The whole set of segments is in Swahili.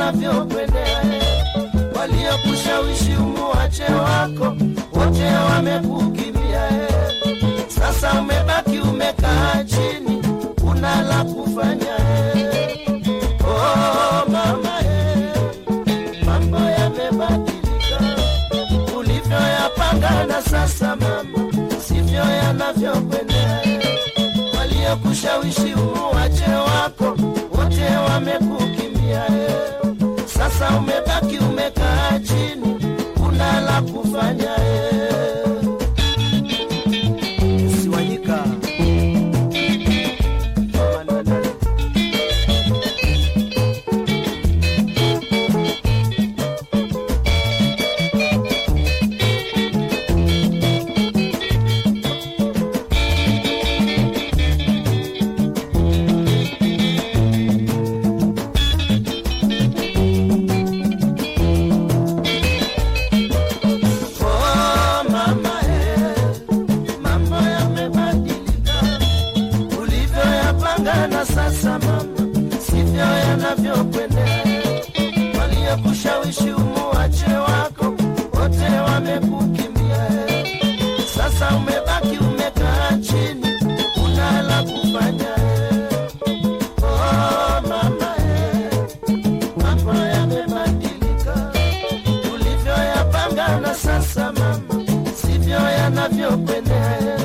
sasa yanavyokwendea. Waliokushawishi umuache wako wote wamekukimbia. Sasa umebaki umekaa chini, una la kufanya. Oh na sasa mama, sivyo yanavyokwendea. Waliokushawishi umuache wako wote wamekukimbia. Sasa umebaki umekaa chini, una la kufanya. Waliokushawishi wache wako wote wamekukimbia. Sasa umebaki umekaa chini, una la kufanya. Oh mama mambo na sasa mama, sivyo yanavyokwendea.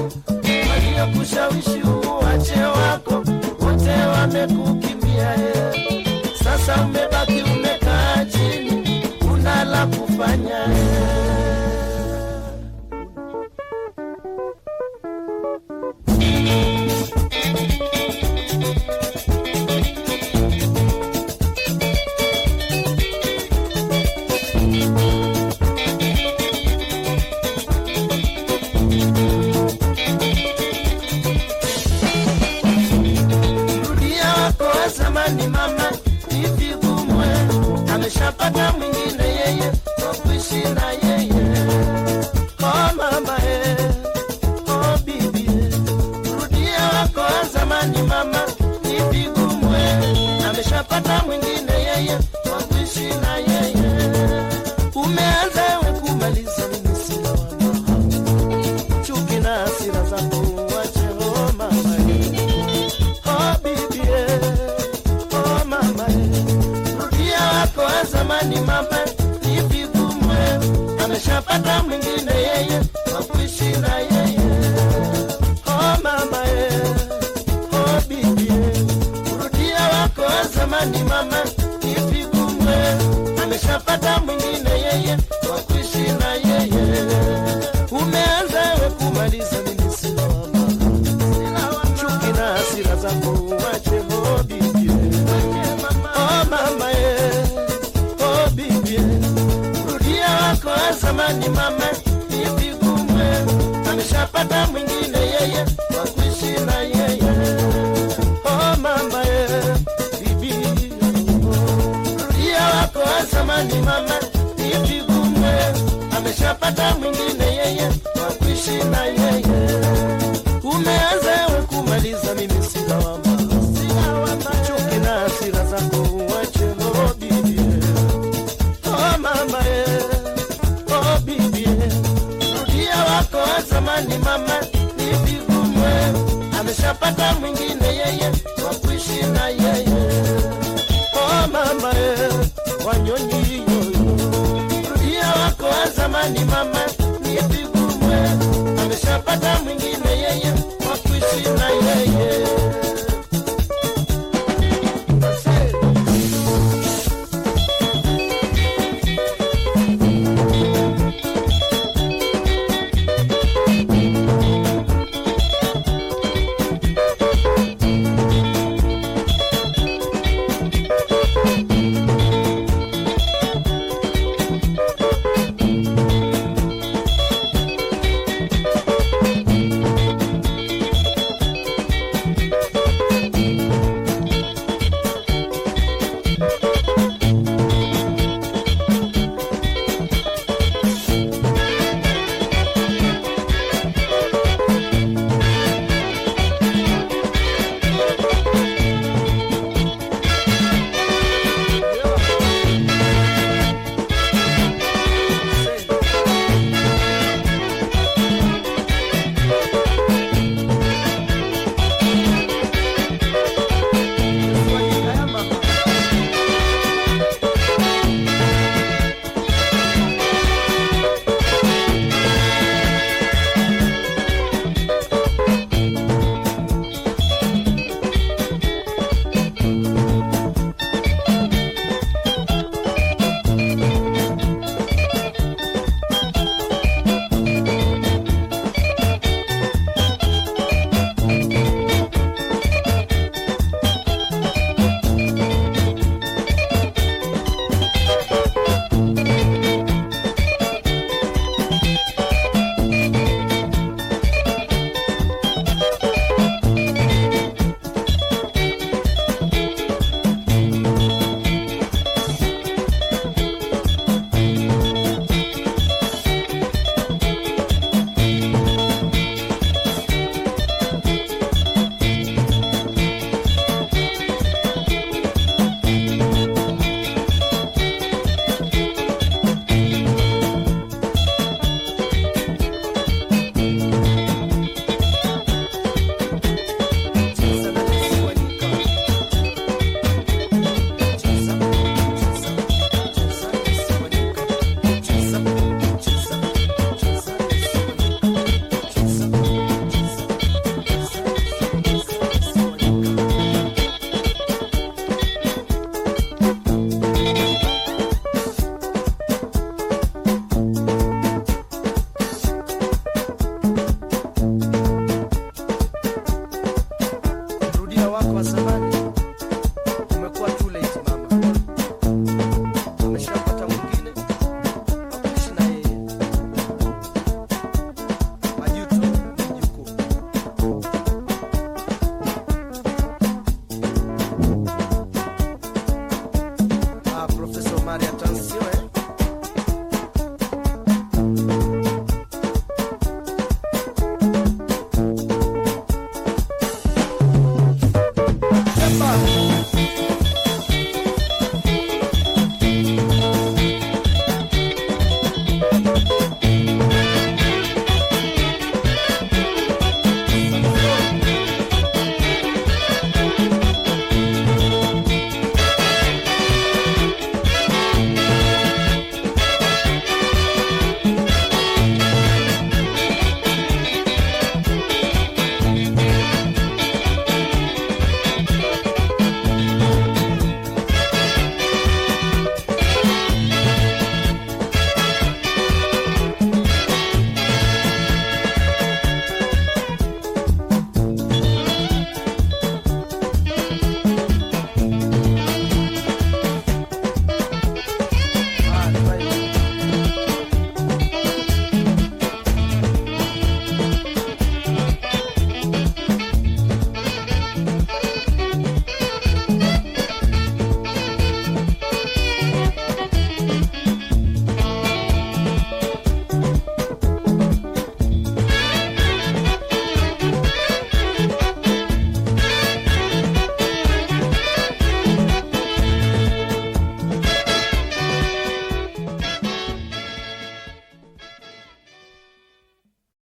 Wako wote wamekukimbia. Kwa kuishi wa zamani mama, eh, ameshapata mwingine yeye wa kuishi na yeye. Umeanza we kumaliza mimi sina wama chuki na hasira zako ameshapata mwingine yeye wa kuishi na yeye. Umeanza we kumaliza mimi sina wama. Chuki na hasira zako uwache, oh bibi oh mama oh bibi rudia wako wa zamani mama ni vigumu ameshapata mwingine yeye wa kuishi na yeye. Oh mama eh, Ni mama, ni niye miguu ameshapata mwingine.